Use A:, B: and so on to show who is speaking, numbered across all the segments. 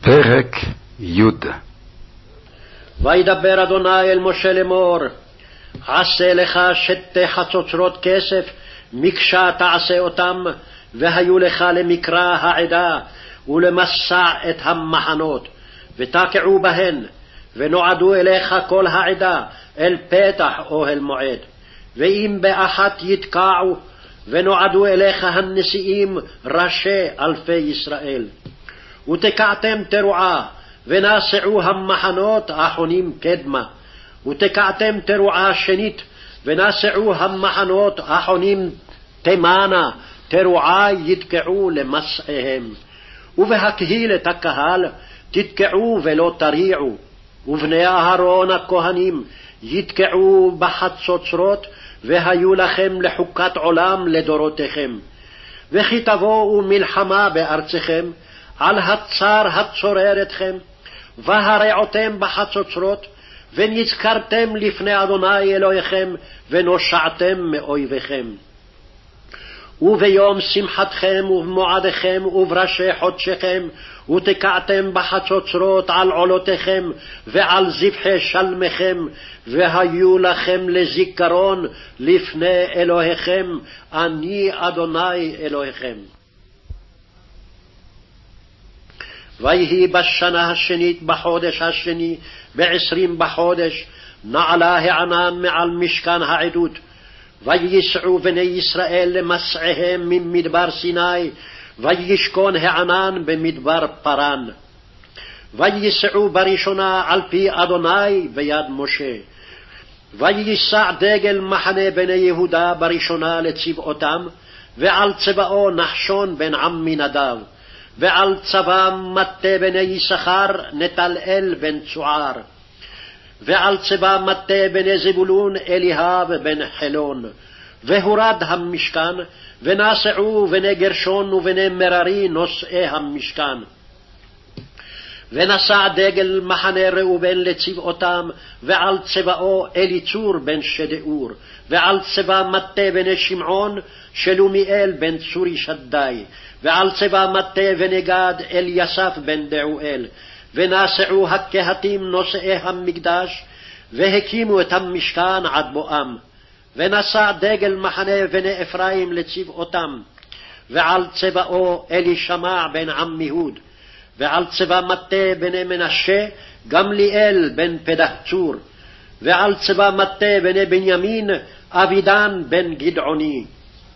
A: פרק י'
B: וידבר אדוני אל משה לאמור, עשה לך שתי חצוצרות כסף, מקשה תעשה אותם, והיו לך למקרא העדה, ולמסע את המחנות, ותקעו בהן, ונועדו אליך כל העדה, אל פתח אוהל מועד. ואם באחת יתקעו, ונועדו אליך הנשיאים, ראשי אלפי ישראל. ותקעתם תרועה, ונשעו המחנות החונים קדמה. ותקעתם תרועה שנית, ונשעו המחנות החונים תימנה, תרועה יתקעו למסעיהם. ובהקהיל את הקהל תתקעו ולא תריעו, ובני אהרון הכהנים יתקעו בחצוצרות, והיו לכם לחוקת עולם לדורותיכם. וכי תבואו מלחמה בארצכם, על הצר הצורר אתכם, והרעותם בחצוצרות, ונזכרתם לפני אדוני אלוהיכם, ונושעתם מאויביכם. וביום שמחתכם ובמועדיכם ובראשי חודשיכם, ותקעתם בחצוצרות על עולותיכם ועל זבחי שלמיכם, והיו לכם לזיכרון לפני אלוהיכם, אני אדוני אלוהיכם. ויהי בשנה השנית בחודש השני, בעשרים בחודש, נעלה הענן מעל משכן העדות. וייסעו בני ישראל למסעיהם ממדבר סיני, וישכון הענן במדבר פרן. וייסעו בראשונה על פי אדוני ביד משה. וייסע דגל מחנה בני יהודה בראשונה לצבאותם, ועל צבאו נחשון בן עמינדב. ועל צבא מטה בני יששכר נתנאל בן צוער, ועל צבא מטה בני זבולון אליהב בן חילון. והורד המשכן, ונסעו בני גרשון ובני מררי נושאי המשכן. ונשא דגל מחנה ראובן לצבאותם, ועל צבאו אליצור בן שדאור, ועל צבא מטה בני שמעון, שלומיאל בן צורי שדי, ועל צבא מטה ונגד אליסף בן דעואל, ונשאו הקהתים נושאי המקדש, והקימו את המשכן עד בואם. ונשא דגל מחנה בני אפרים לצבאותם, ועל צבאו אלישמע בן עמיהוד, ועל צבא מטה בני מנשה גמליאל בן פדחצור, ועל צבא מטה בני בנימין אבידן בן גדעוני.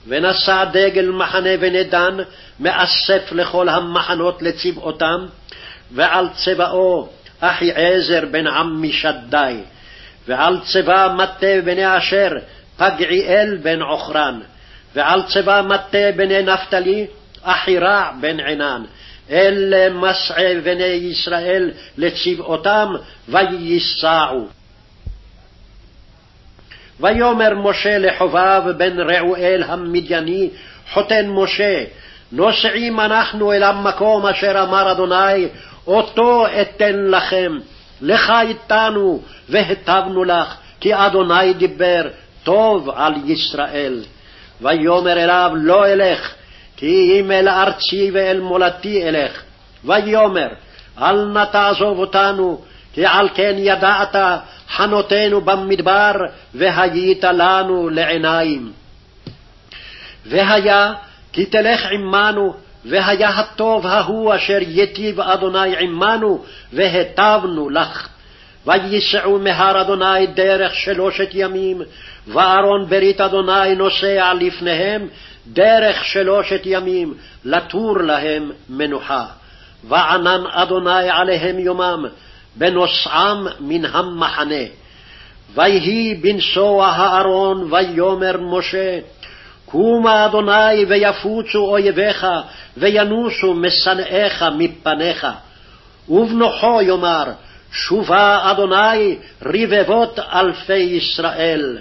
B: ונשא דגל מחנה בני דן מאסף לכל המחנות לצבאותם, ועל צבאו אחיעזר בן עמי שדי, ועל צבא מטה בני אשר פגעיאל בן עוכרן, ועל צבא מטה בני נפתלי אחירע בן עינן, אלה מסעי בני ישראל לצבאותם וייסעו. ויאמר משה לחובב בן רעואל המדייני, חותן משה, נוסעים אנחנו אל המקום אשר אמר אדוני, אותו אתן לכם, לך איתנו והטבנו לך, כי אדוני דיבר טוב על ישראל. ויאמר אליו לא אלך, כי אם אל ארצי ואל מולדתי אלך. ויאמר אל נא תעזוב אותנו, כי על כן ידעת חנותנו במדבר, והיית לנו לעיניים. והיה כי תלך עמנו, והיה הטוב ההוא אשר יטיב אדוני עמנו, והטבנו לך. וייסעו מהר אדוני דרך שלושת ימים, וארון ברית אדוני נוסע לפניהם דרך שלושת ימים, לתור להם מנוחה. וענן אדוני עליהם יומם, בנוסעם מן המחנה. ויהי בנסוע הארון, ויאמר משה, קומה אדוני ויפוצו אויביך, וינוסו משנאיך מפניך. ובנוחו יאמר, שובה אדוני רבבות אלפי ישראל.